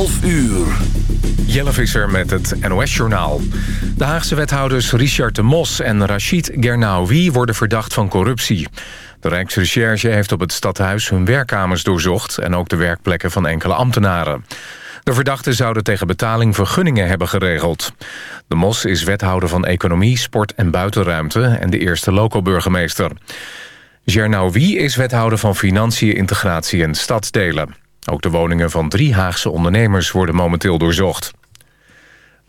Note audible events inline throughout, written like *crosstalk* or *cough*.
11 uur. Jelle Visser met het NOS-journaal. De Haagse wethouders Richard de Mos en Rachid Gernaoui worden verdacht van corruptie. De Rijksrecherche heeft op het stadhuis hun werkkamers doorzocht... en ook de werkplekken van enkele ambtenaren. De verdachten zouden tegen betaling vergunningen hebben geregeld. De Mos is wethouder van Economie, Sport en Buitenruimte... en de eerste loco-burgemeester. Gernaoui is wethouder van Financiën, Integratie en Stadsdelen. Ook de woningen van drie Haagse ondernemers worden momenteel doorzocht.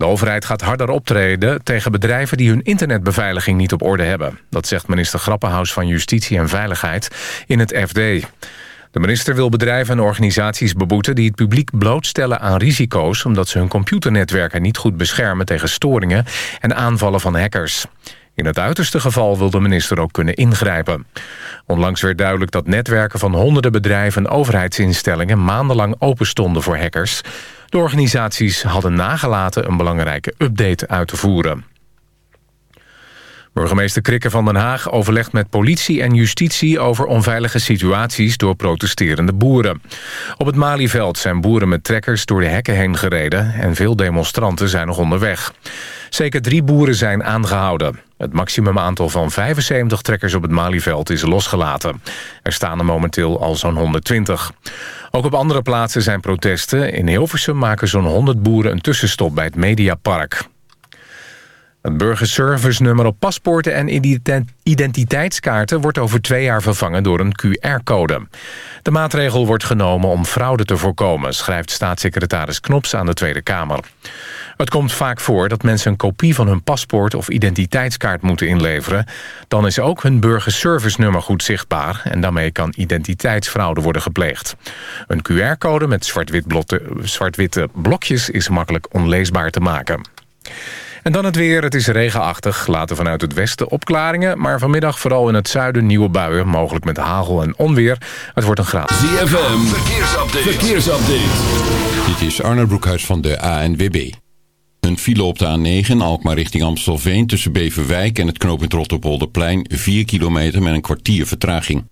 De overheid gaat harder optreden tegen bedrijven die hun internetbeveiliging niet op orde hebben. Dat zegt minister Grappenhaus van Justitie en Veiligheid in het FD. De minister wil bedrijven en organisaties beboeten die het publiek blootstellen aan risico's... omdat ze hun computernetwerken niet goed beschermen tegen storingen en aanvallen van hackers. In het uiterste geval wil de minister ook kunnen ingrijpen. Onlangs werd duidelijk dat netwerken van honderden bedrijven en overheidsinstellingen maandenlang open stonden voor hackers. De organisaties hadden nagelaten een belangrijke update uit te voeren. Burgemeester Krikke van Den Haag overlegt met politie en justitie... over onveilige situaties door protesterende boeren. Op het Malieveld zijn boeren met trekkers door de hekken heen gereden... en veel demonstranten zijn nog onderweg. Zeker drie boeren zijn aangehouden. Het maximum aantal van 75 trekkers op het Malieveld is losgelaten. Er staan er momenteel al zo'n 120. Ook op andere plaatsen zijn protesten. In Hilversum maken zo'n 100 boeren een tussenstop bij het Mediapark. Het burgerservice-nummer op paspoorten en identiteitskaarten... wordt over twee jaar vervangen door een QR-code. De maatregel wordt genomen om fraude te voorkomen... schrijft staatssecretaris Knops aan de Tweede Kamer. Het komt vaak voor dat mensen een kopie van hun paspoort... of identiteitskaart moeten inleveren. Dan is ook hun burgerservice-nummer goed zichtbaar... en daarmee kan identiteitsfraude worden gepleegd. Een QR-code met zwart-witte blokjes is makkelijk onleesbaar te maken. En dan het weer. Het is regenachtig. Later vanuit het westen opklaringen. Maar vanmiddag vooral in het zuiden nieuwe buien. Mogelijk met hagel en onweer. Het wordt een graad. ZFM. Verkeersupdate. Verkeersupdate. Dit is Arnold Broekhuis van de ANWB. Een file op de A9 Alkmaar richting Amstelveen... tussen Beverwijk en het knooppunt Rotterpolderplein... 4 kilometer met een kwartier vertraging.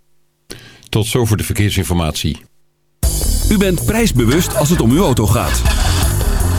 Tot zover de verkeersinformatie. U bent prijsbewust als het om uw auto gaat.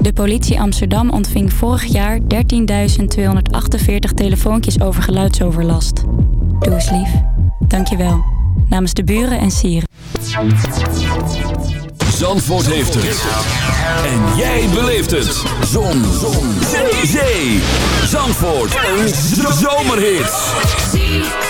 De politie Amsterdam ontving vorig jaar 13.248 telefoontjes over geluidsoverlast. Doe eens lief. Dankjewel. Namens de buren en sieren. Zandvoort heeft het. En jij beleeft het. Zon. Zon. Zee. Zandvoort. Een zomerhit.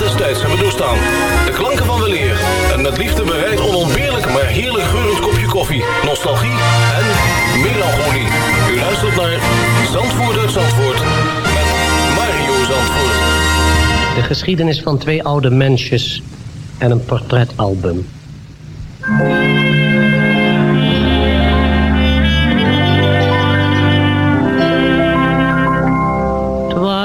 Geluidsdragers de tand des tijds hebben doorstaan. De klanken van weleer en met liefde bereid onontbeerlijk maar heerlijk geurend kopje koffie, nostalgie en melancholie. U luistert naar Zandvoort uit Zandvoort met Mario Zandvoort. De geschiedenis van twee oude mensjes en een portretalbum.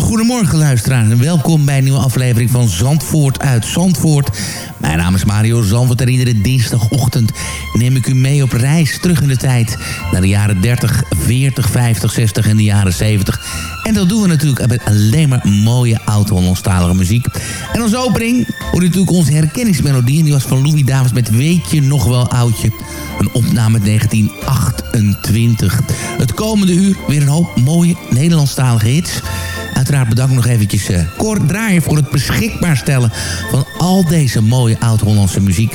goedemorgen luisteraars en welkom bij een nieuwe aflevering van Zandvoort uit Zandvoort. Mijn naam is Mario Zandvoort en iedere dinsdagochtend neem ik u mee op reis terug in de tijd naar de jaren 30, 40, 50, 60 en de jaren 70. En dat doen we natuurlijk met alleen maar mooie oud-Hollandstalige muziek. En als opening hoor je natuurlijk onze herkenningsmelodie en die was van Louis Davids met Weet je nog wel oudje? Een opname uit 1928. Het komende uur weer een hoop mooie Nederlandstalige hits. Uiteraard bedankt nog eventjes uh, Cor Draaier voor het beschikbaar stellen van al deze mooie oud-Hollandse muziek.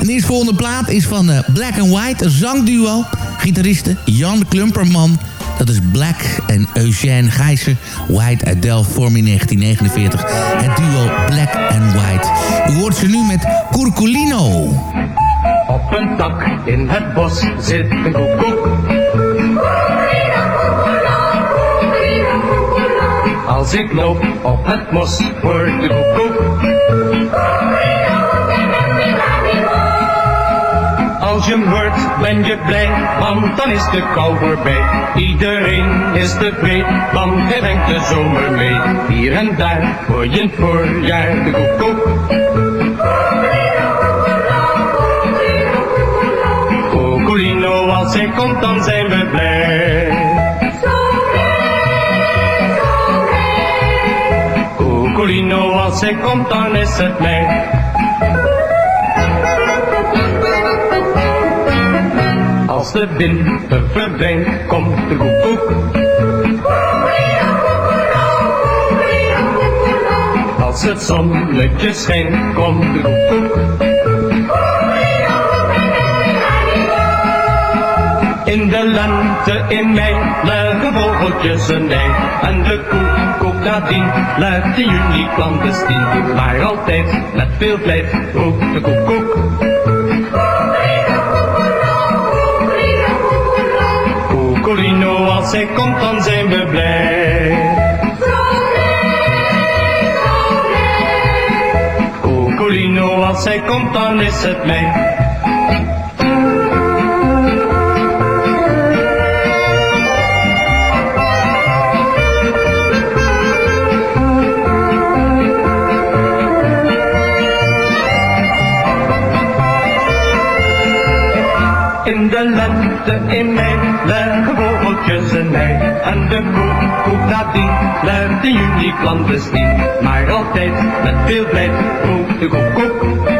En de eerstvolgende plaat is van uh, Black and White, een zangduo. Gitaristen Jan Klumperman, dat is Black en Eugène Gijzer. White uit Delft vorm in 1949. Het duo Black and White. U hoort ze nu met Curculino. Op een tak in het bos zit een koekoek. Als ik loop op het mos, hoort de koekoek. Als je hem hoort, ben je blij, want dan is de kou voorbij. Iedereen is tevreden, want hij brengt de zomer mee. Hier en daar hoor je voorjaar de koekoek. Koekolino, als hij komt, dan zijn we Koekolino, als hij komt, dan is het mij. Als de wind verdwijnt, komt de koekoek. Als het zonnetje schijnt, komt de koekoek. In de lente in mei leggen vogeltjes een ei. En de koekoek nadien luidt in juni clandestien. Maar altijd met veel vlijt roept de koekoek. Koekolino, als zij komt dan zijn we blij. Koekolino, als zij komt dan is het mij. In mei leggen vogeltjes een ei. En de koekoek nadien luidt in juni clandestien. Maar altijd met veel blijf roept de koekoek.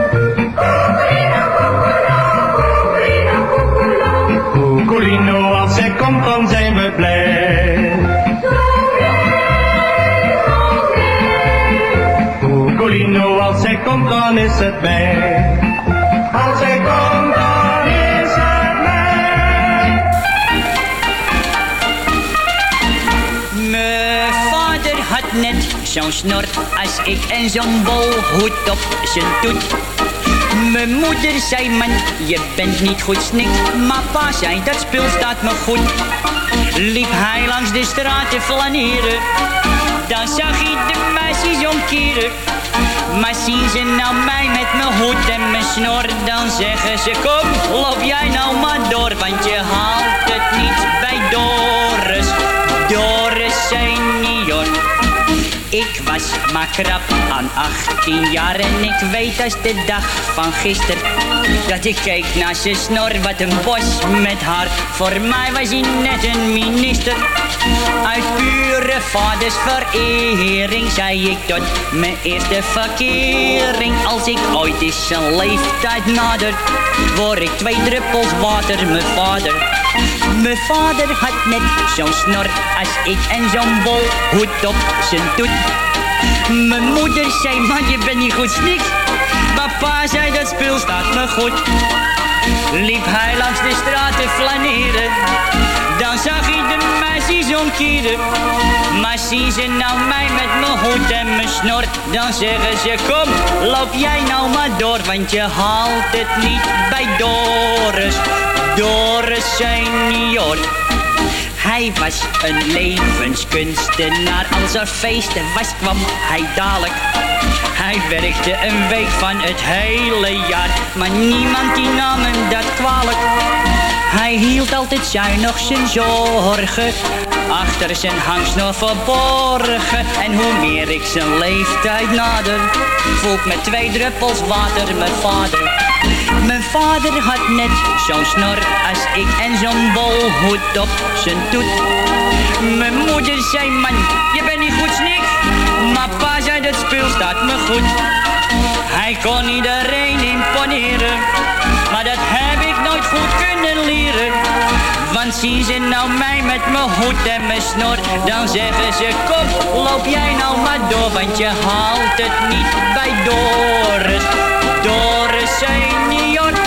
Koekolino, als zij komt dan zijn we blij. Koekolino, als zij komt dan is het mij. Zo'n snor als ik en zo'n bolhoed op zijn toet. Mijn moeder zei, man, je bent niet goed snikt. Maar pa zei, dat spul staat me goed. Liep hij langs de straat te flaneren. Dan zag hij de meisjes omkeren. Maar zien ze nou mij met mijn hoed en mijn snor, dan zeggen ze kom, loop jij nou maar door, want je haalt het niet bij Doris, Doris senior. Ik was maar krap aan 18 jaar en ik weet als de dag van gisteren dat ik keek naar zijn snor, wat een bos met haar. Voor mij was hij net een minister. Uit pure vadersverering zei ik tot mijn eerste verkering. Als ik ooit eens zijn leeftijd nader, word ik twee druppels water, mijn vader. Mijn vader had net zo'n snor als ik en zo'n bol hoed op zijn toet. Mijn moeder zei, man je bent niet goed snikt. Maar pa zei, dat spul staat me goed. Liep hij langs de straat te flaneren. Dan zag hij de meisjes omkeren. Maar zien ze nou mij met mijn hoed en mijn snor. Dan zeggen ze, kom, loop jij nou maar door. Want je haalt het niet bij Doris. Doris senior. Hij was een levenskunstenaar. Als er feesten was, kwam hij dadelijk. Hij werkte een week van het hele jaar. Maar niemand die nam hem dat kwalijk. Hij hield altijd zuinig zijn zorgen. Achter zijn hangsnor verborgen. En hoe meer ik zijn leeftijd nader. Voelt met twee druppels water mijn vader. Vader had net zo'n snor als ik en zo'n bolhoed op zijn toet. Mijn moeder zei, man, je bent niet goed snik. Maar pa zei, dat spul staat me goed. Hij kon iedereen imponeren, maar dat heb ik nooit goed kunnen leren. Want zien ze nou mij met mijn hoed en mijn snor, dan zeggen ze, kom, loop jij nou maar door, want je haalt het niet bij Doris. Doris senior. *laughs*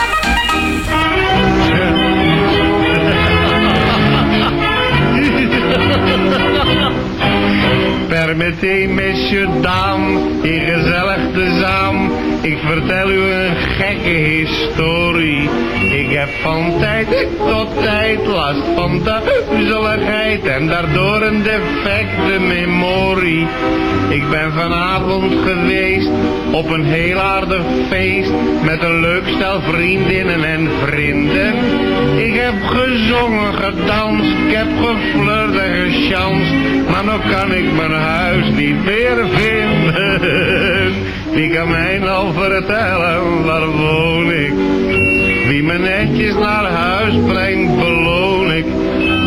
Permettez, messieurs, dames, hier gezellig tezaam. Ik vertel u een gekke historie. Ik heb van tijd tot tijd last van duizeligheid en daardoor een defecte memorie. Ik ben vanavond geweest op een heel aardig feest met een leuk stel vriendinnen en vrienden. Ik heb gezongen, gedanst, ik heb geflirt en gechanst, maar nog kan ik mijn huis niet meer vinden. *laughs* Wie kan mij nou vertellen, waar woon ik? Wie me netjes naar huis brengt, beloon ik.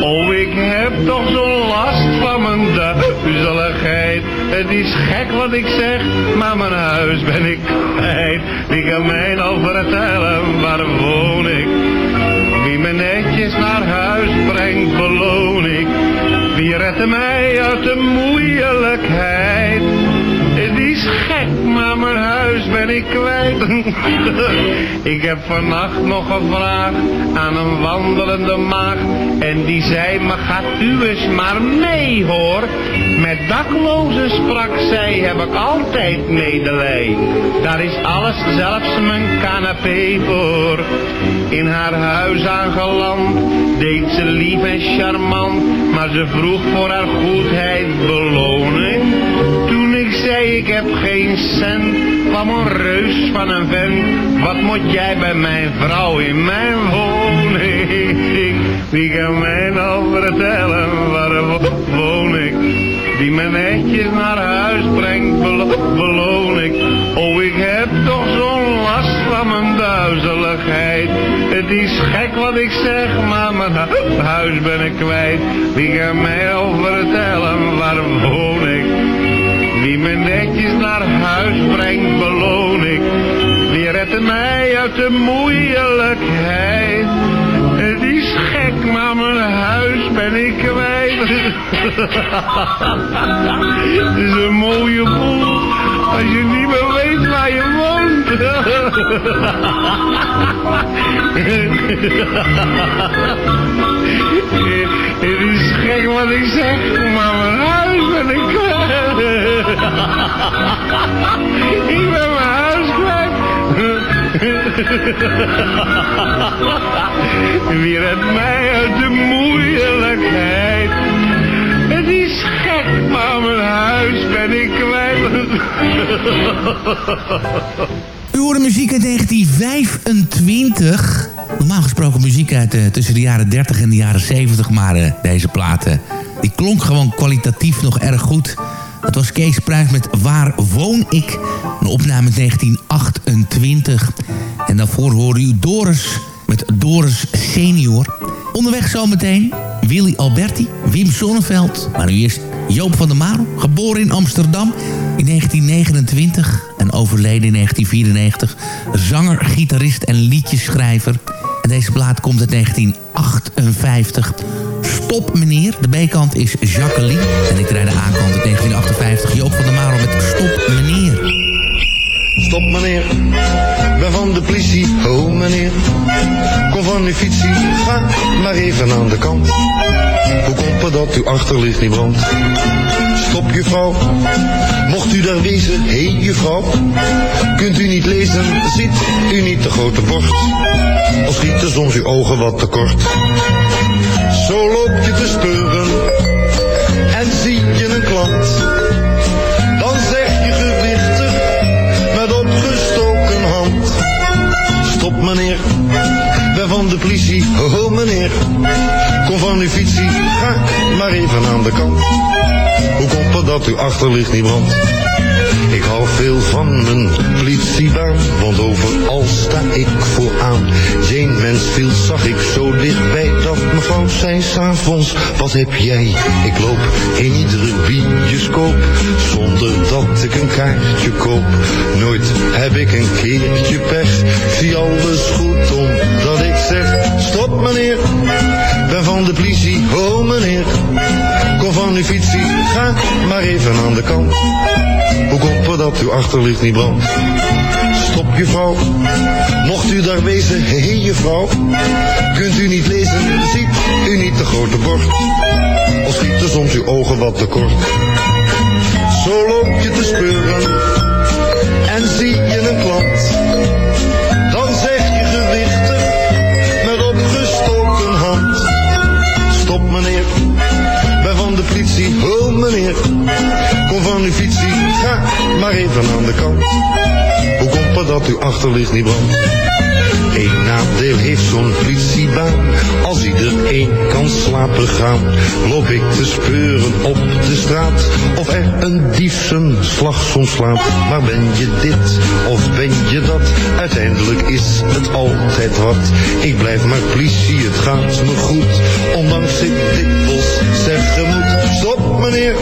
Oh, ik heb toch zo'n last van mijn duizeligheid. Het is gek wat ik zeg, maar mijn huis ben ik kwijt. Wie kan mij nou vertellen, waar woon ik? Wie me netjes naar huis brengt, beloon ik. Wie redde mij uit de moeilijkheid? Maar mijn huis ben ik kwijt. *laughs* ik heb vannacht nog gevraagd aan een wandelende maag. En die zei, maar gaat u eens maar mee hoor. Met daklozen sprak zij, heb ik altijd medelij. Daar is alles, zelfs mijn canapé voor. In haar huis aangeland, deed ze lief en charmant. Maar ze vroeg voor haar goedheid beloning. Ik heb geen cent, kwam een reus van een vent. Wat moet jij bij mijn vrouw in mijn woning? Wie kan mij nou vertellen waar wo- woon ik? Die me netjes naar huis brengt, belo- beloon ik. Oh, ik heb toch zo'n last van mijn duizeligheid. Het is gek wat ik zeg, maar mijn hu- huis ben ik kwijt. Wie kan mij nou vertellen waar woon ik? Wie me netjes naar huis brengt, beloon ik. Wie redt mij uit de moeilijkheid? Het is gek, maar mijn huis ben ik kwijt. *laughs* Het is een mooie boel, als je niet meer weet waar je woont. *laughs* Het is gek wat ik zeg, maar mijn ik. Ik ben mijn huis kwijt. Wie redt mij uit de moeilijkheid? Het is gek, maar mijn huis ben ik kwijt. U hoorde muziek uit 1925. Normaal gesproken muziek uit eh, tussen de jaren 30 en de jaren 70. Maar eh, deze platen, die klonk gewoon kwalitatief nog erg goed. Het was Kees Pruis met Waar woon ik? Een opname uit 1928. En daarvoor hoorde u Doris met Doris Senior. Onderweg zometeen Willy Alberti, Wim Sonneveld. Maar nu eerst Joop van der Marel, geboren in Amsterdam in 1929 en overleden in 1994. Zanger, gitarist en liedjeschrijver. En deze plaat komt uit 1958. Stop meneer, de B-kant is Jacqueline. En ik draai de A-kant uit 1958. Joop van der Marel met Stop meneer. Stop meneer, ben van de politie, oh meneer. Kom van uw fietsie, ga maar even aan de kant. Hoe komt het dat uw achterlicht niet brandt? Stop juffrouw, mocht u daar wezen, hé hey, juffrouw. Kunt u niet lezen, ziet u niet de grote bord? Of schieten soms uw ogen wat tekort? Je te en zie je een klant. Dan zeg je gewichtig met opgestoken hand. Stop meneer, ben van de politie, oh meneer. Kom van uw fietsie, ga maar even aan de kant. Hoe komt het dat uw achterlicht niet brandt? Ik hou veel van mijn politiebaan, want overal sta ik vooraan. Geen mens viel zag ik zo dichtbij dat mevrouw zei s'avonds, wat heb jij? Ik loop in iedere bioscoop, zonder dat ik een kaartje koop. Nooit heb ik een keertje pech, zie alles goed omdat ik zeg, stop meneer, ben van de politie, oh meneer. Kom van uw fietsie, ga maar even aan de kant. Hoe komt het dat uw achterlicht niet brandt? Stop juffrouw, mocht u daar wezen, hé hey, juffrouw. Kunt u niet lezen, ziet u niet de grote bord? Of schieten soms uw ogen wat tekort? Zo loop je te speuren en zie je een klant. Dan zeg je gewichtig met opgestoken hand. Stop meneer, ben van de politie, oh meneer. Kom van uw fietsie, ga maar even aan de kant. Hoe komt het dat uw achterlicht niet brandt? Eén nadeel heeft zo'n politiebaan. Als iedereen kan slapen gaan, loop ik te speuren op de straat. Of er een dief zijn slag soms slaat. Maar ben je dit of ben je dat? Uiteindelijk is het altijd wat. Ik blijf maar politie, het gaat me goed. Ondanks ik dikwijls zeggen. Stop meneer,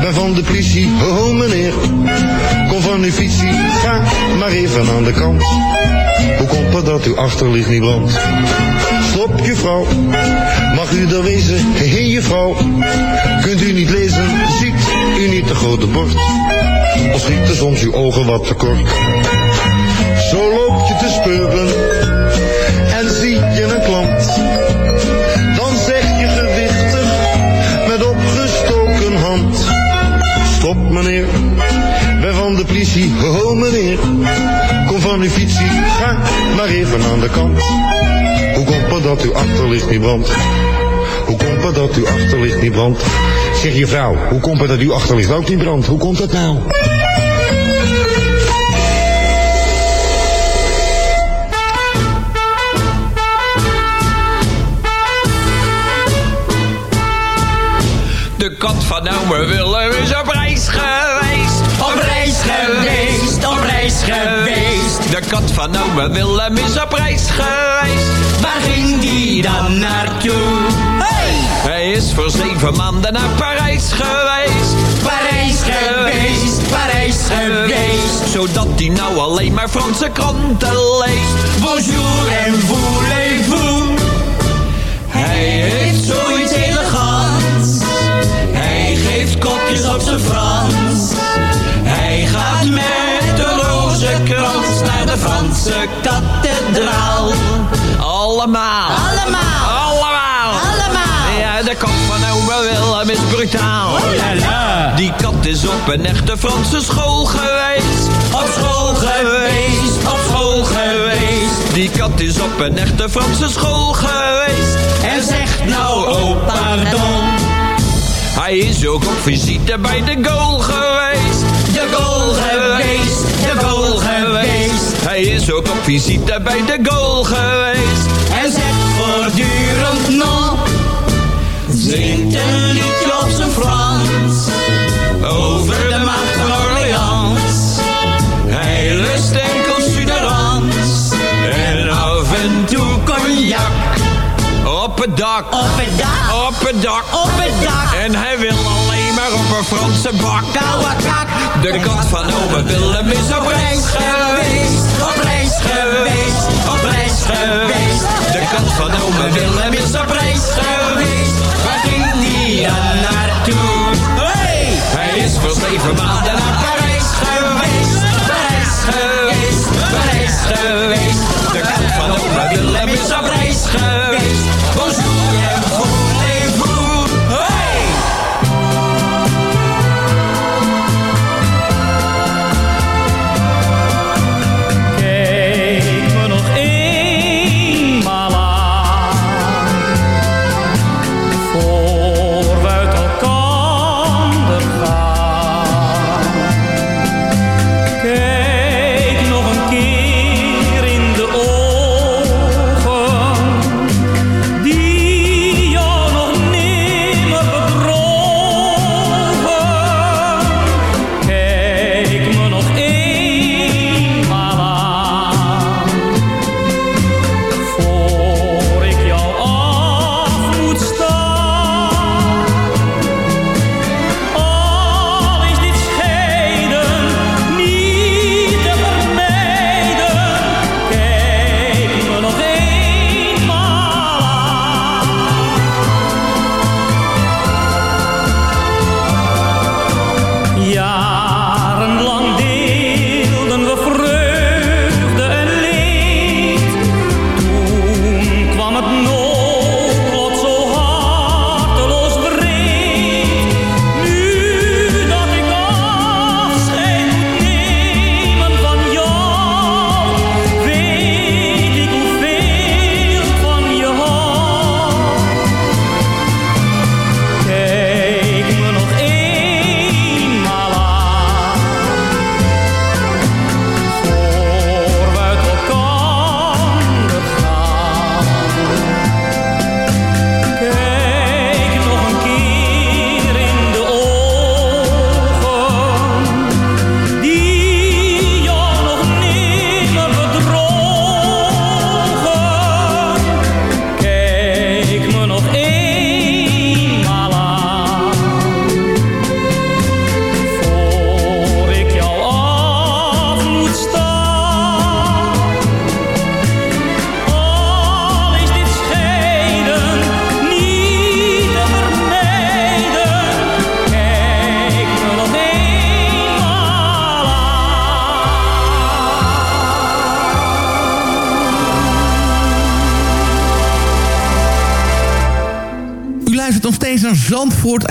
ben van de politie, oh meneer. Kom van uw fietsie, ga maar even aan de kant. Hoe komt het dat uw achterlicht niet brandt? Stop juffrouw, mag u er wezen? Hé hey, juffrouw, kunt u niet lezen? Ziet u niet te grote bord. Of schieten soms uw ogen wat te kort. Zo loop je te speuren meneer, ben van de politie. Ho meneer, kom van uw fietsie. Ga maar even aan de kant. Hoe komt het dat uw achterlicht niet brandt? Hoe komt het dat uw achterlicht niet brandt? Zeg je vrouw, hoe komt het dat uw achterlicht ook niet brandt? Hoe komt dat nou? De kat van ome Willem is op kat van ome Willem is op reis geweest. Waar ging die dan naartoe? Hey! Hij is voor zeven maanden naar Parijs geweest. Parijs geweest, Parijs geweest. Zodat hij nou alleen maar Franse kranten leest. Bonjour en voulez-vous. Hij heeft zoiets elegants. Hij geeft kopjes op zijn Frans. Hij gaat met de rozenkrans naar de Franse kathedraal. Allemaal. Allemaal. Allemaal. Allemaal. Ja, de kat van ome Willem is brutaal. Die kat is op een echte Franse school geweest. Op school geweest. Op school geweest. Die kat is op een echte Franse school geweest. En zegt nou, oh pardon. Hij is ook op visite bij de goal geweest. Hij is ook op visite bij de goal geweest. En zegt voortdurend nog. Zingt een liedje op zijn Frans. Over de macht van Orleans. Hij lust enkel suderans. En af en toe cognac. Op het dak. Op het dak. Op het dak. Op het dak. En hij wil Franse. De kat van ome Willem is op reis geweest. Op reis geweest. Op reis geweest. De kat van ome Willem is op reis geweest. Waar ging die dan naartoe? Hey! Hij is voor zeven maanden naar Parijs geweest. Parijs geweest. Parijs geweest.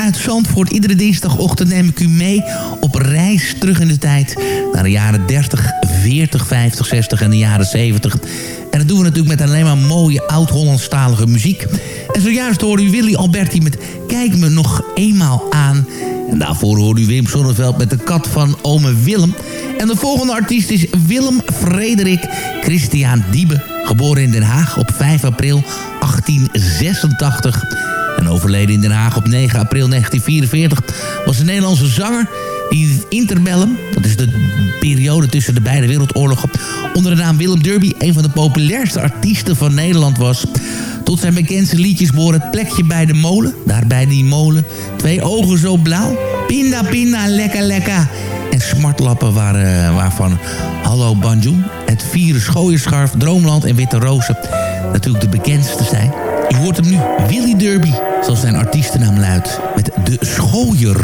Uit Zandvoort. Iedere dinsdagochtend neem ik u mee op reis terug in de tijd. Naar de jaren 30, 40, 50, 60 en de jaren 70. En dat doen we natuurlijk met alleen maar mooie oud-Hollandstalige muziek. En zojuist hoorde u Willy Alberti met Kijk me nog eenmaal aan. En daarvoor hoorde u Wim Sonneveld met de kat van ome Willem. En de volgende artiest is Willem Frederik Christian Diebe. Geboren in Den Haag op 5 april 1886 en overleden in Den Haag op 9 april 1944... was een Nederlandse zanger die het interbellum... dat is de periode tussen de beide wereldoorlogen... onder de naam Willem Derby een van de populairste artiesten van Nederland was... Tot zijn bekendste liedjes behoren het plekje bij de molen. Daar bij die molen. Twee ogen zo blauw. Pinda, pinda, lekker, lekker. En smartlappen waar, waarvan Hallo Banjoen. Het vieren schooierscharf, Droomland en Witte Rozen. Natuurlijk de bekendste zijn. Je hoort hem nu, Willy Derby. Zoals zijn artiestennaam luidt. Met De Schooier.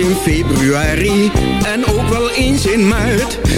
In februari. En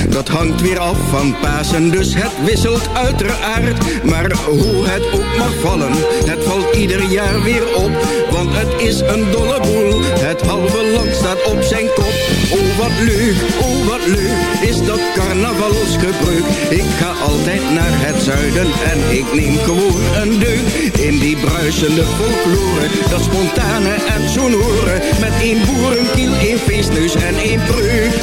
Dat hangt weer af van Pasen, dus het wisselt uiteraard. Maar hoe het ook mag vallen, het valt ieder jaar weer op. Want het is een dolle boel, het halve land staat op zijn kop. Oh wat leuk, oh wat leuk, is dat carnavalsgebruik. Ik ga altijd naar het zuiden en ik neem gewoon een deuk. In die bruisende folklore, dat spontane en sonore. Met één boerenkiel, één feestneus en één breuk.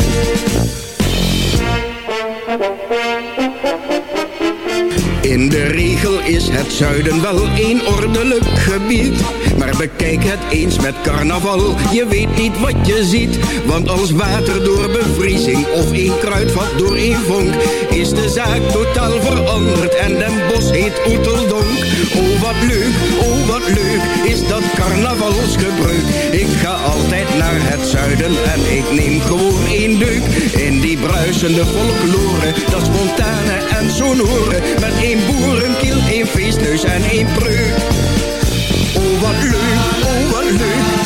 In de regel is het zuiden wel een ordelijk gebied. Maar bekijk het eens met carnaval, je weet niet wat je ziet. Want als water door bevriezing of een kruidvat door een vonk... is de zaak totaal veranderd en den bos heet Oeteldonk. Oh wat leuk, oh wat leuk, is dat carnavalsgebruik. Ik ga altijd naar het zuiden en ik neem gewoon één deuk. In die bruisende folklore, dat spontane en sonore. Met één boerenkiel, één feestneus en één breuk.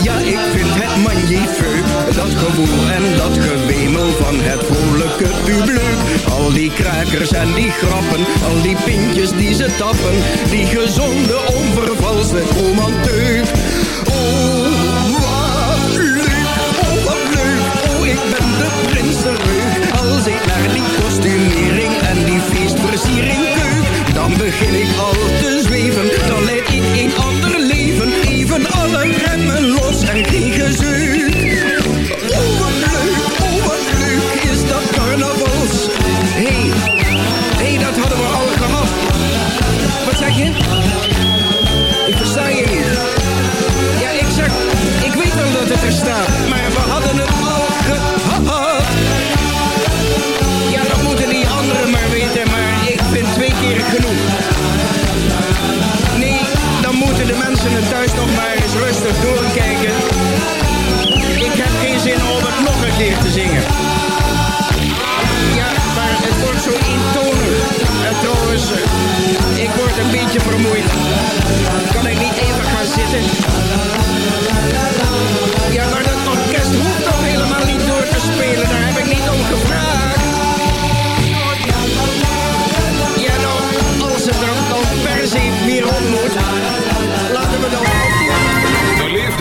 Ja ik vind het magnifiek. Dat gewoel en dat gewemel van het vrolijke publiek. Al die krakers en die grappen, al die pintjes die ze tappen. Die gezonde, onvervalste romantiek. Oh, wat leuk, oh wat leuk, oh ik ben de prins. Als ik naar die kostumering en die feestversiering keuk, dan begin ik al mensen het thuis nog maar eens rustig doorkijken. Ik heb geen zin om het nog een keer te zingen. Ja, maar het wordt zo eentonig. En trouwens, eh, ik word een beetje vermoeid. Kan ik niet even gaan zitten?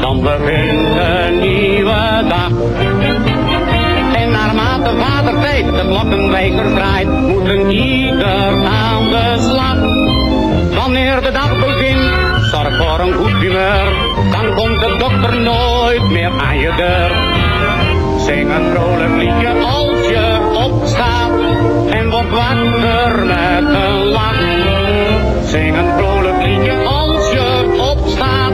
dan begint een nieuwe dag. En naarmate vader tijd de klokkenwijzer draait, moet een ieder aan de slag. Wanneer de dag begint, zorg voor een goed humeur, dan komt de dokter nooit meer aan je deur. Zing een vrolijk liedje als je opstaat en word wakker met een lach. Zing een vrolijk liedje als je opstaat,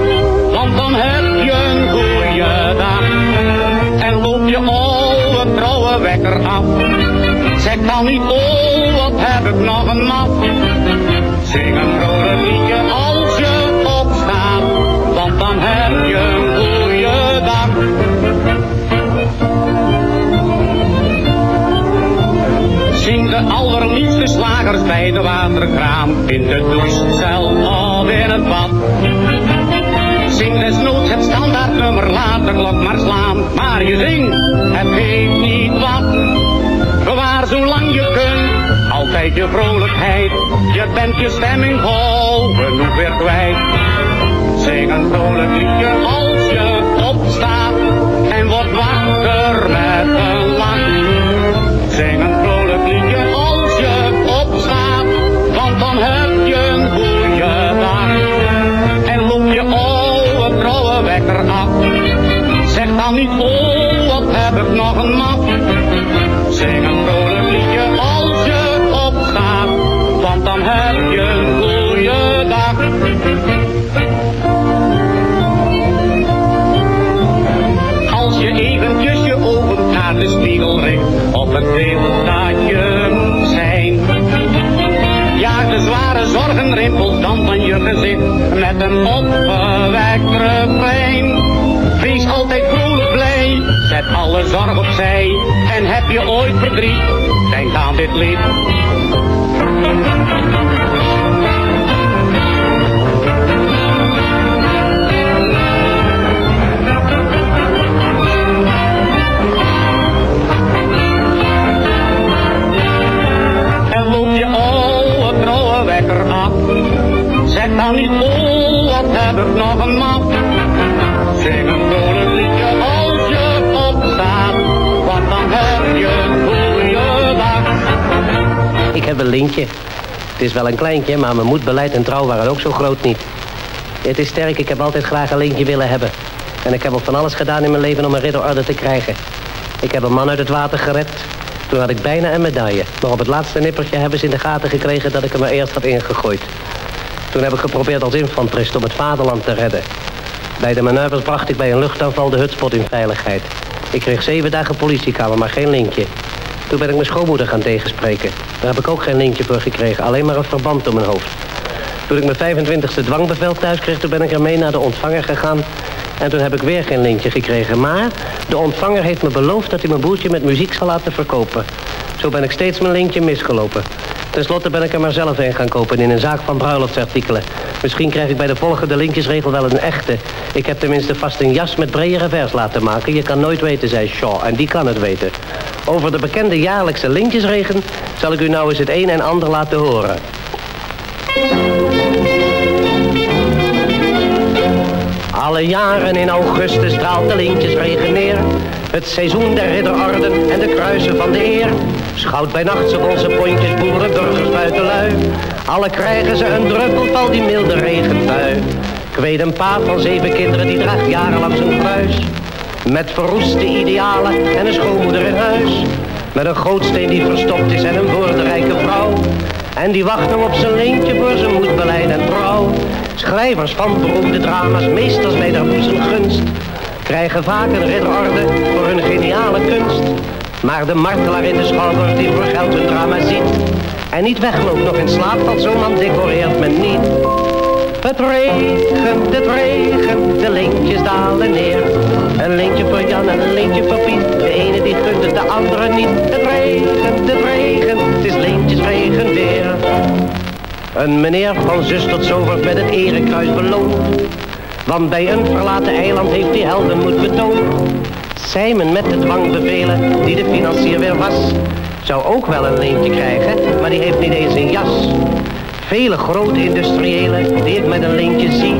dan heb je een goede dag. En loop je oude trouwe wekker af, zeg dan niet oh wat heb ik nog een maf. Zing een vrolijk liedje als je opstaat, want dan heb je een goede dag. Zing de allerliefste slagers bij de waterkraan, in de douche, zelf of in het bad. Zing desnoods het standaardnummer, laat de klok maar slaan, maar je zingt, het geeft niet wat. Bewaar zolang je kunt, altijd je vrolijkheid, je bent je stemming vol, genoeg weer kwijt. Zing een vrolijk liedje als je opstaat en wordt wakker met een lach. Zing een Zeg dan niet, oh wat heb ik nog een map. Zing een vrolijk liedje als je opstaat, want dan heb je een goede dag. Als je eventjes je ogen naar de spiegel richt, op het beeld dat je moet zijn. Jaag de zware zorgenrimpels dan van je gezicht, met een opgewekt refrein. Alle zorg opzij en heb je ooit verdriet, denk aan dit lied. En loop je oude trouwe wekker af, zet dan niet, oh wat heb ik nog een map. Het is wel een kleintje, maar mijn moed, beleid en trouw waren ook zo groot niet. Het is sterk, ik heb altijd graag een lintje willen hebben. En ik heb ook van alles gedaan in mijn leven om een ridderorde te krijgen. Ik heb een man uit het water gered. Toen had ik bijna een medaille. Maar op het laatste nippertje hebben ze in de gaten gekregen dat ik hem er eerst had ingegooid. Toen heb ik geprobeerd als infanterist om het vaderland te redden. Bij de manoeuvres bracht ik bij een luchtaanval de hutspot in veiligheid. Ik kreeg zeven dagen politiekamer, maar geen lintje. Toen ben ik mijn schoonmoeder gaan tegenspreken. Daar heb ik ook geen lintje voor gekregen, alleen maar een verband om mijn hoofd. Toen ik mijn 25e dwangbevel thuis kreeg, toen ben ik ermee naar de ontvanger gegaan. En toen heb ik weer geen lintje gekregen. Maar de ontvanger heeft me beloofd dat hij mijn boeltje met muziek zal laten verkopen. Zo ben ik steeds mijn lintje misgelopen. Ten slotte ben ik er maar zelf een gaan kopen in een zaak van bruiloftsartikelen. Misschien krijg ik bij de volgende lintjesregel wel een echte. Ik heb tenminste vast een jas met brede revers laten maken. Je kan nooit weten, zei Shaw, en die kan het weten. Over de bekende jaarlijkse lintjesregen zal ik u nou eens het een en ander laten horen. Alle jaren in augustus straalt de lintjesregen neer. Het seizoen der ridderorden en de kruisen van de eer. Schout bij nacht op onze pontjes, boeren, burgers, buitenlui. Alle krijgen ze een druppel van die milde regenbui. Ik een paar van zeven kinderen die draagt jarenlang zijn kruis. Met verroeste idealen en een schoonmoeder in huis. Met een gootsteen die verstopt is en een woordenrijke vrouw. En die wacht op zijn leentje voor zijn moed, beleid en trouw. Schrijvers van beroemde drama's, meesters bij boezem gunst. Krijgen vaak een ridderorde voor hun geniale kunst. Maar de martelaar in de schouwburg die voor geld hun drama ziet. En niet wegloopt nog in slaap, want zo'n man decoreert men niet. Het regent, het regent, de lintjes dalen neer. Een lintje voor Jan en een lintje voor Piet. De ene die gunt het, de andere niet. Het regent, het regent, het is lintjesregen weer. Een meneer van zus tot zo met het erekruis beloond. Want bij een verlaten eiland heeft hij heldenmoed betoond. Simon met de dwangbevelen, die de financier weer was. Zou ook wel een leentje krijgen, maar die heeft niet eens een jas. Vele grote industriëlen die ik met een lintje zie.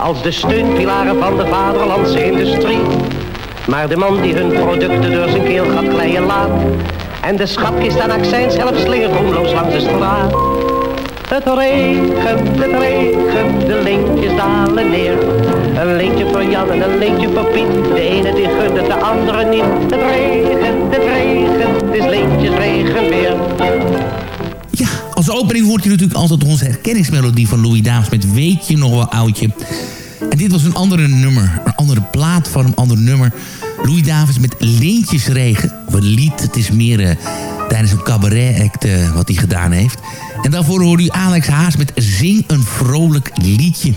Als de steunpilaren van de vaderlandse industrie. Maar de man die hun producten door zijn keel gaat kleien laat. En de schatkist aan accijns helpt slingert roemloos langs de straat. Het regent, het regent, de lintjes dalen neer. Een lintje voor Jan en een lintje voor Piet. De ene die gunt het, de andere niet. Het regent, het regent, het is lintjes regen weer. Als opening hoort je natuurlijk altijd onze herkenningsmelodie van Louis Davis met Weet je nog wel oudje. En dit was een andere nummer, een andere plaat van een ander nummer. Louis Davis met Lintjesregen. Of een lied, het is meer eh, tijdens een cabaret-act eh, wat hij gedaan heeft. En daarvoor hoorde u Alex Haas met Zing een vrolijk liedje.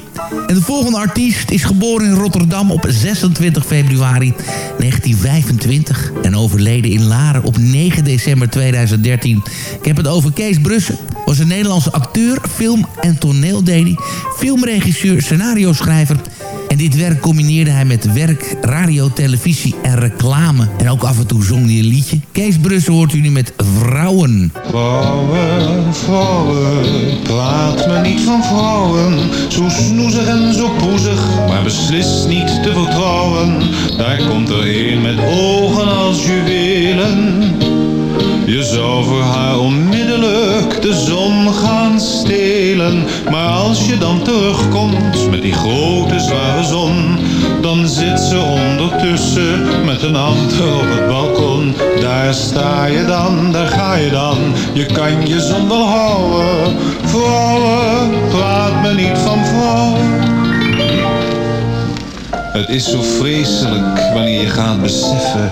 En de volgende artiest is geboren in Rotterdam op 26 februari 1925. En overleden in Laren op 9 december 2013. Ik heb het over Kees Brussen. Was een Nederlandse acteur, film- en toneeldenie. Filmregisseur, scenario-schrijver... En dit werk combineerde hij met werk, radio, televisie en reclame. En ook af en toe zong hij een liedje. Kees Brussen hoort u nu met Vrouwen. Vrouwen, vrouwen, praat me niet van vrouwen. Zo snoezig en zo poezig, maar beslist niet te vertrouwen. Daar komt er een met ogen als juwelen. Je zou voor haar onmiddellijk de zon gaan stelen. Maar als je dan terugkomt met die grote zware zon, dan zit ze ondertussen met een ander op het balkon. Daar sta je dan, daar ga je dan, je kan je zon wel houden. Vrouwen, praat me niet van vrouwen. Het is zo vreselijk wanneer je gaat beseffen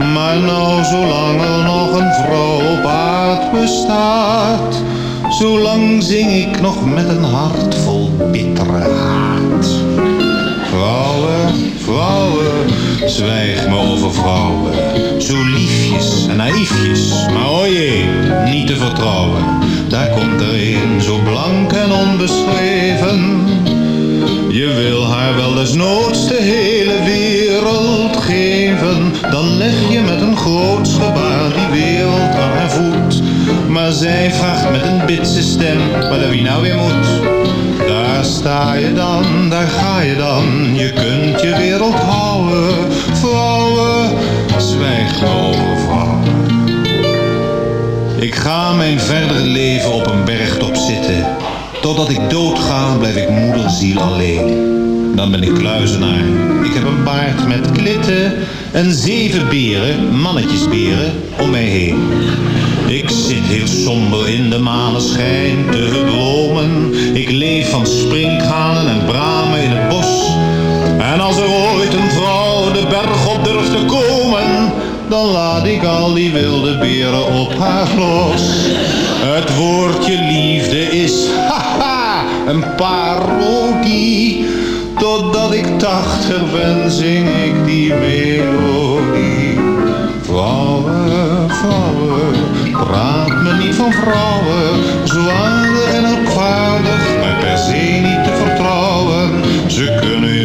Maar nou, zolang er nog een vrouw op aard bestaat, zolang zing ik nog met een hart vol bittere haat. Vrouwen, vrouwen, zwijg me over vrouwen. Zo liefjes en naïefjes, maar o niet te vertrouwen. Daar komt er een zo blank en onbeschreven je wil haar wel desnoods de hele wereld geven. Dan leg je met een groot gebaar die wereld aan haar voet. Maar zij vraagt met een bitse stem, wat wie nou weer moet. Daar sta je dan, daar ga je dan. Je kunt je wereld houden. Vrouwen, zwijg over vrouwen. Ik ga mijn verdere leven op een bergtop zitten. Totdat ik doodga, blijf ik moederziel alleen. Dan ben ik kluizenaar. Ik heb een baard met klitten en zeven beren, mannetjesberen, om mij heen. Ik zit heel somber in de maneschijn te dromen. Ik leef van sprinkhanen en bramen in het bos. En als er ooit een vrouw de berg op durft te komen, dan laat ik al die wilde beren op haar los. Het woordje liefde is, een parodie. Totdat ik tachtig ben, zing ik die melodie. Vrouwen, vrouwen, praat me niet van vrouwen. Zo aardig en opvaardig, maar per se niet te vertrouwen. Ze kunnen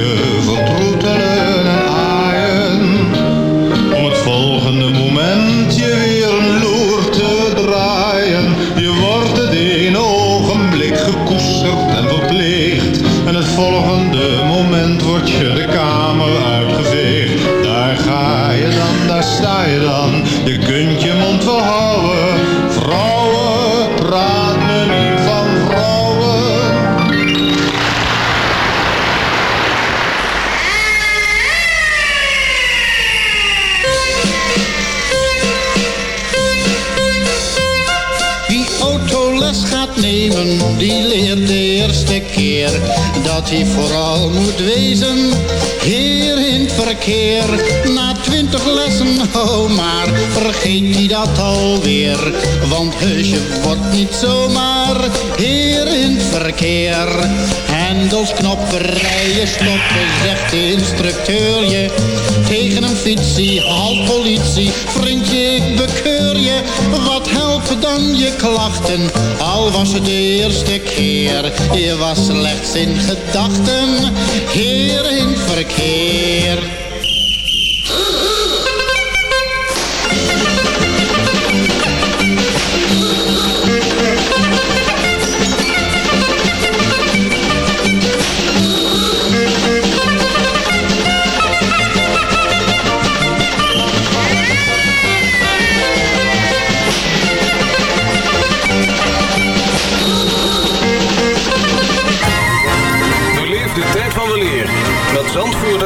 oh maar vergeet hij dat alweer. Want heusje wordt niet zomaar heer in het verkeer. Hendels, knoppen, rijden, stoppen, zegt de instructeur je. Tegen een fietsie, halt politie, vriendje ik bekeur je. Wat helpen dan je klachten, al was het de eerste keer. Je was slechts in gedachten, heer in het verkeer.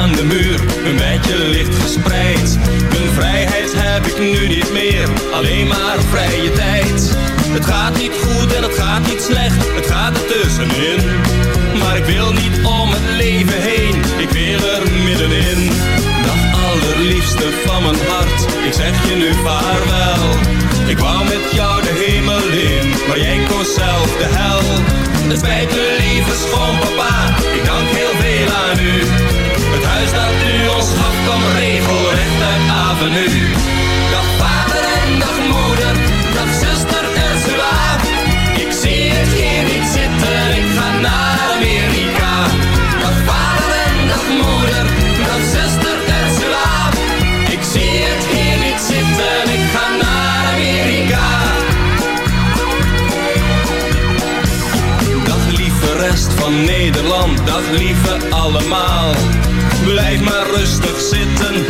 aan de muur, een beetje licht verspreid. Mijn vrijheid heb ik nu niet meer, alleen maar vrije tijd. Het gaat niet goed en het gaat niet slecht, het gaat er tussenin. Maar ik wil niet om het leven heen, ik wil er middenin. Dag allerliefste van mijn hart, ik zeg je nu vaarwel. Ik wou met jou de hemel in, maar jij koos zelf de hel. Het spijt me lieve schoonpapa, ik dank heel veel nu. Dag vader en dag moeder, dag zuster Ursula. Ik zie het hier niet zitten, ik ga naar Amerika. Dag vader en dag moeder, dag zuster Ursula. Ik zie het hier niet zitten, ik ga naar Amerika. Dag lieve rest van Nederland, dag lieve allemaal. Blijf maar rustig zitten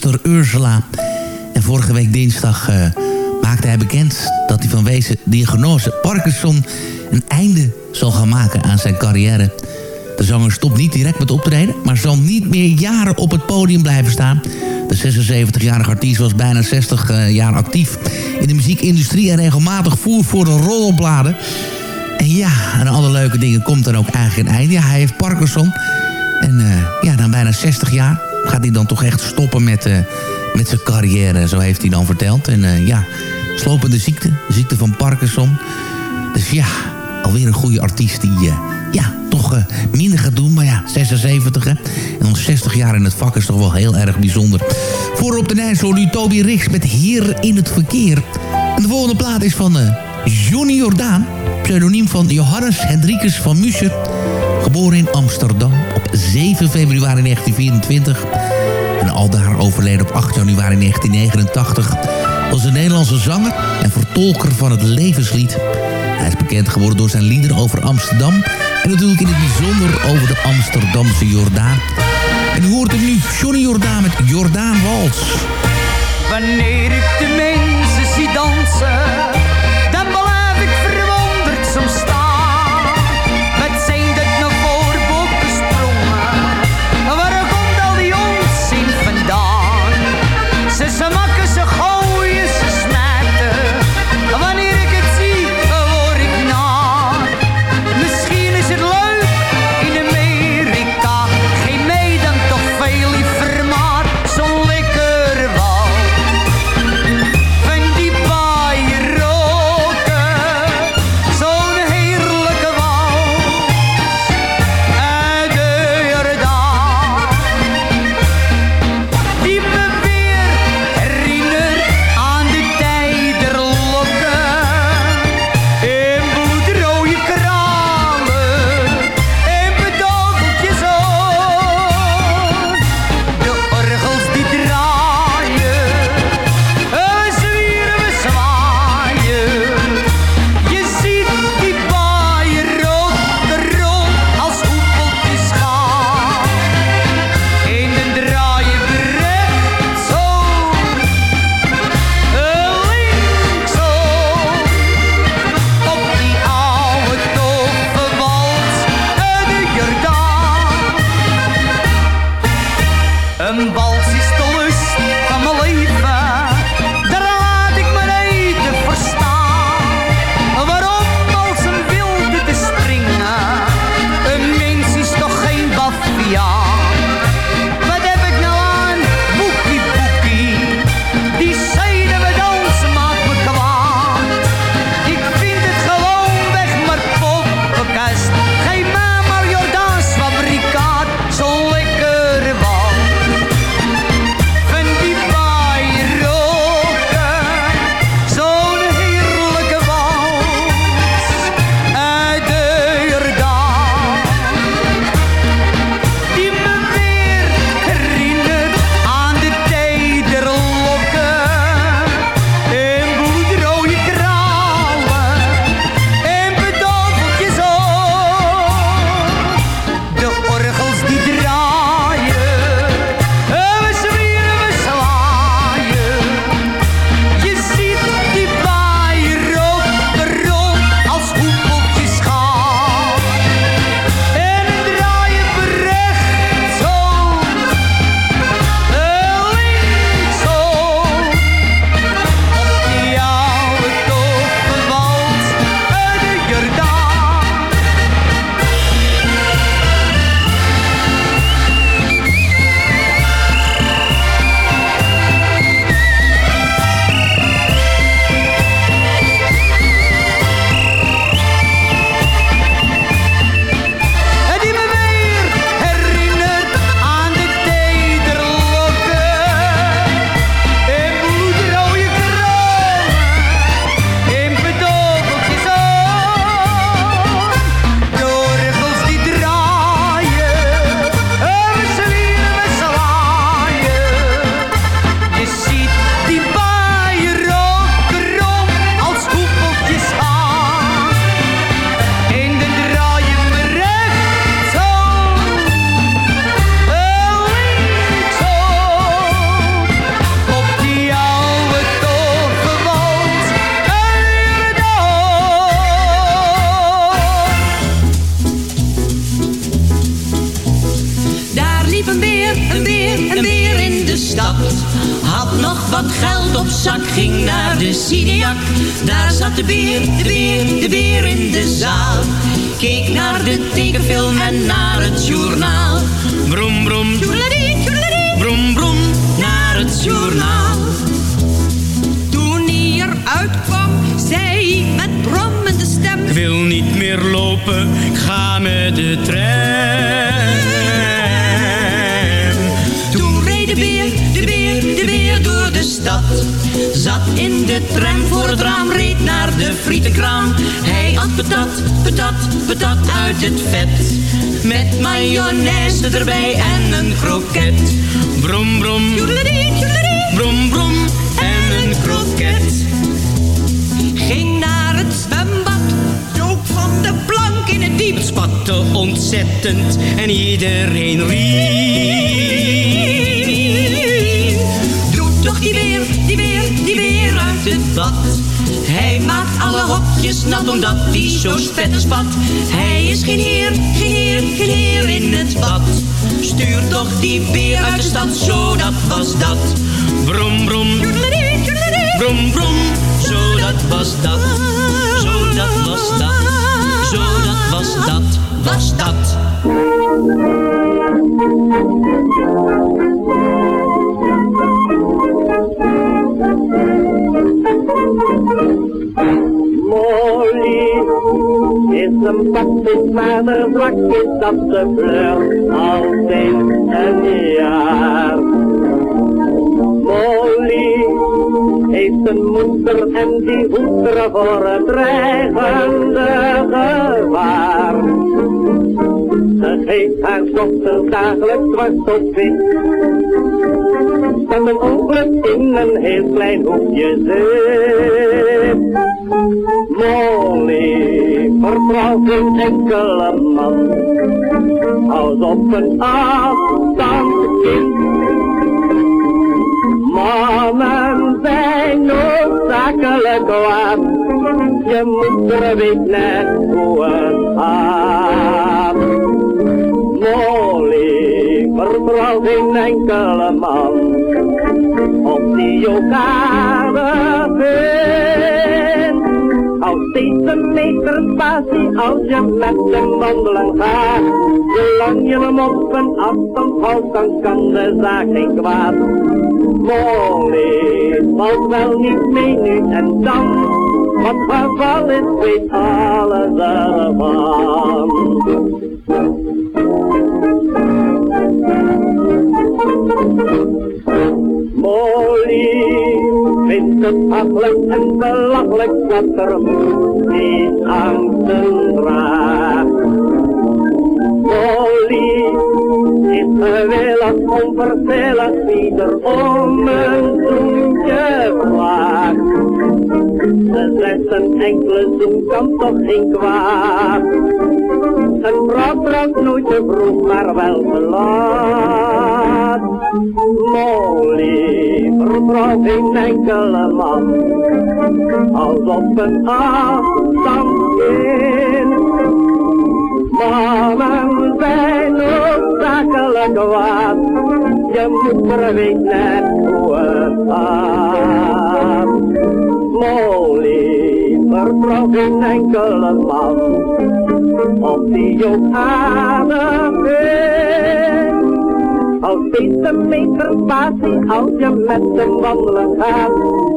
Zuster Ursula. En vorige week dinsdag eh, maakte hij bekend dat hij vanwege diagnose Parkinson een einde zal gaan maken aan zijn carrière. De zanger stopt niet direct met optreden, maar zal niet meer jaren op het podium blijven staan. De 76-jarige artiest was bijna 60 eh, jaar actief in de muziekindustrie en regelmatig voer voor de rollenbladen. En ja, aan alle leuke dingen komt er ook eigenlijk een einde. Hij heeft Parkinson. En eh, ja, na bijna 60 jaar gaat hij dan toch echt stoppen met, eh, met zijn carrière. Zo heeft hij dan verteld. En eh, ja, slopende ziekte. Ziekte van Parkinson. Dus ja, alweer een goede artiest die... eh, ja, toch minder gaat doen. Maar ja, 76 hè. En dan 60 jaar in het vak is toch wel heel erg bijzonder. Voor op de Nijs hoor nu Toby Rix met Heer in het Verkeer. En de volgende plaat is van Johnny Jordaan. Pseudoniem van Johannes Hendrikus van Muscher. Geboren in Amsterdam op 7 februari 1924. En aldaar overleden op 8 januari 1989. Was een Nederlandse zanger en vertolker van het levenslied. Hij is bekend geworden door zijn liederen over Amsterdam. En natuurlijk in het bijzonder over de Amsterdamse Jordaan. En u hoort hem nu, Johnny Jordaan met Jordaan Wals. Wanneer ik de mensen zie dansen, Ze smakken, ze de beer, de beer door de stad. Zat in de tram voor het raam, reed naar de frietenkraam. Hij at patat, patat, patat uit het vet. Met mayonaise erbij en een kroket. Brom, brom, brom, brom, en een kroket. Ging naar het zwembad, dook van de plank in het diep. Spatte ontzettend en iedereen riep. Het. Hij maakt alle hokjes nat omdat hij zo spetter spat. Hij is geen heer, geen heer, geen heer in het bad. Stuur toch die beer uit de stad, zo dat was dat. Brom, brom, brom, brom, zo dat was dat. Zo dat was dat. Zo dat was dat, was dat. Is een bakvis, maar de zwak is dat de fleur altijd een jaar. Molly heeft een moeder en die hoedt er voor het dreigende gevaar. Ze geeft haar dochter dagelijks zwart op wit. Met een ongeluk in een heel klein hoekje zit. Molly, vertrouw geen enkele man. Hou op een afstand, kind. Mannen zijn noodzakelijk kwaad. Je moeder weet net hoe het gaat. Molly, vertrouw geen enkele man. Op die elkaar vindt. Steeds een meter spatie als je met hem wandelen gaat. Zolang je hem op een afstand houdt, dan kan de zaak geen kwaad. Molly valt wel niet mee nu en dan. Wat geval is, weet alles ervan. Molly vindt het hachelijk en belachelijk dat er die angsten draagt. Molly is gewillig onverschillig wie er om een zoentje vraagt. Zegt een enkele zoen kan toch geen kwaad. Een vrouw trouwt nooit te vroeg, maar wel te. Molly, vertrouw geen enkele man. Als op een afstand in. Mannen zijn noodzakelijk kwaad. Je moeder weet net hoe het gaat. Molly, vertrouw geen enkele man. Op die ook adem vindt. Al steeds een meter spatie als je met hem wandelen gaat.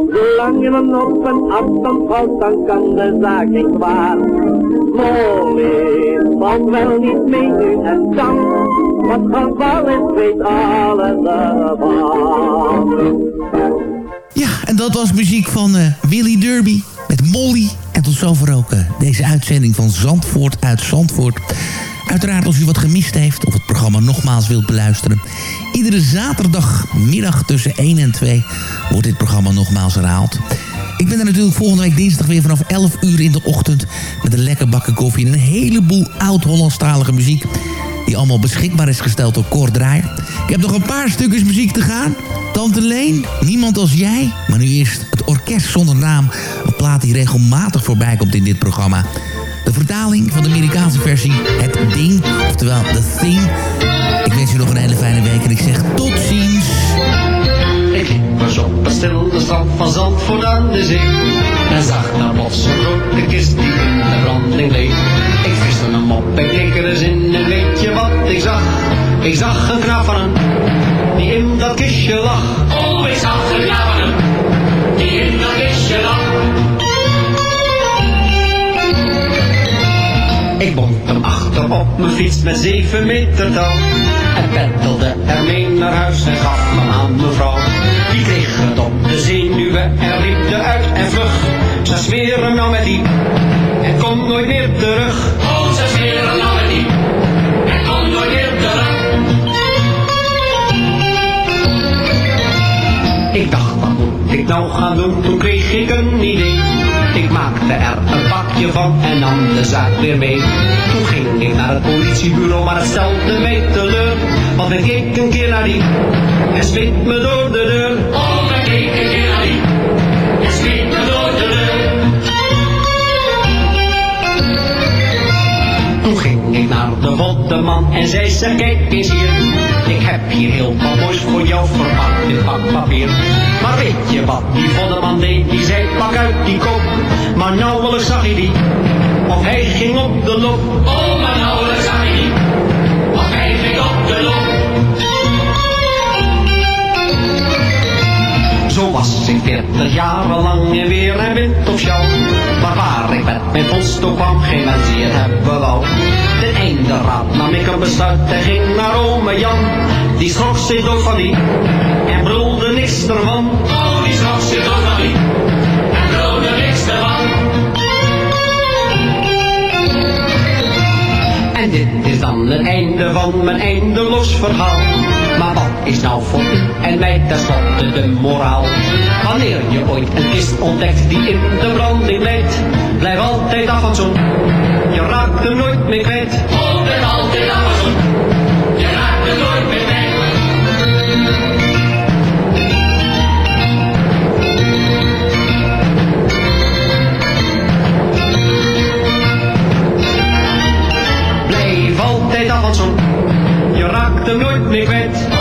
Zolang je hem op een afstand houdt, dan kan de zaak geen kwaad. Molly valt wel niet mee nu en dan. Wat geval is, weet alles ervan. Ja, en dat was muziek van eh Willy Derby met Molly. En tot zover ook eh, deze uitzending van Zandvoort uit Zandvoort. Uiteraard als u wat gemist heeft of het programma nogmaals wilt beluisteren. Iedere zaterdagmiddag tussen 1 en 2 wordt dit programma nogmaals herhaald. Ik ben er natuurlijk volgende week dinsdag weer vanaf 11 uur in de ochtend... met een lekker bakken koffie en een heleboel oud-Hollandstalige muziek... die allemaal beschikbaar is gesteld door Cor. Ik heb nog een paar stukjes muziek te gaan. Tante Leen, Niemand als jij. Maar nu eerst het orkest zonder naam. Een plaat die regelmatig voorbij komt in dit programma. De vertaling van de Amerikaanse versie Het Ding, oftewel The Thing. Ik wens u nog een hele fijne week en ik zeg tot ziens. Ik was op het stille strand van Zandvoort aan de zee. En zag daar plots een grote kist die in de branding leek. Ik viste hem op en keek er eens in en weet je wat ik zag? Ik zag een knaap die in dat kistje lag. Oh, ik zag een knaap die in dat kistje lag. Ik bond hem achter op mijn fiets met zeven meter touw. En peddelde ermee naar huis en gaf hem aan mevrouw. Die kreeg het op de zenuwen en riep eruit en vlug. Ze smeren hem nou met die en komt nooit meer terug. Oh, ze smeren hem nou met die en komt nooit meer terug. Ik dacht, wat moet ik nou gaan doen? Toen kreeg ik een idee. Ik maakte er een pakje van en nam de zaak weer mee. Toen ging ik naar het politiebureau, maar het stelde mij teleur. Want ik keek een keer naar die en smeet me door de deur. Naar de man en zei ze kijk eens hier. Ik heb hier heel wat moois voor jou verpakt in pakpapier. Maar weet je wat die voddeman deed? Die zei pak uit die kop. Maar nauwelijks zag hij die. Of hij ging op de loop. Oh, maar nauwelijks zag hij die. Of hij ging op de loop. Zo was ik veertig jaren lang weer en wind of sjouw. Maar waar ik met mijn volstok kwam, geen mens die het hebben wou. Ten einde raad nam ik een besluit en ging naar ome Jan. Die schrok zich dood van die en brulde niks ervan. Oh, die schrok zich dood van die en brulde niks ervan. En dit is dan het einde van mijn eindeloos verhaal. Is nou voor u en mij tenslotte de moraal? Wanneer je ooit een kist ontdekt die in de branding leidt, blijf altijd af van zo'n. Je raakt hem nooit meer kwijt. Blijf altijd af van zo'n. Je raakt hem nooit meer kwijt. Blijf altijd af van zo'n. Je raakt hem nooit meer kwijt.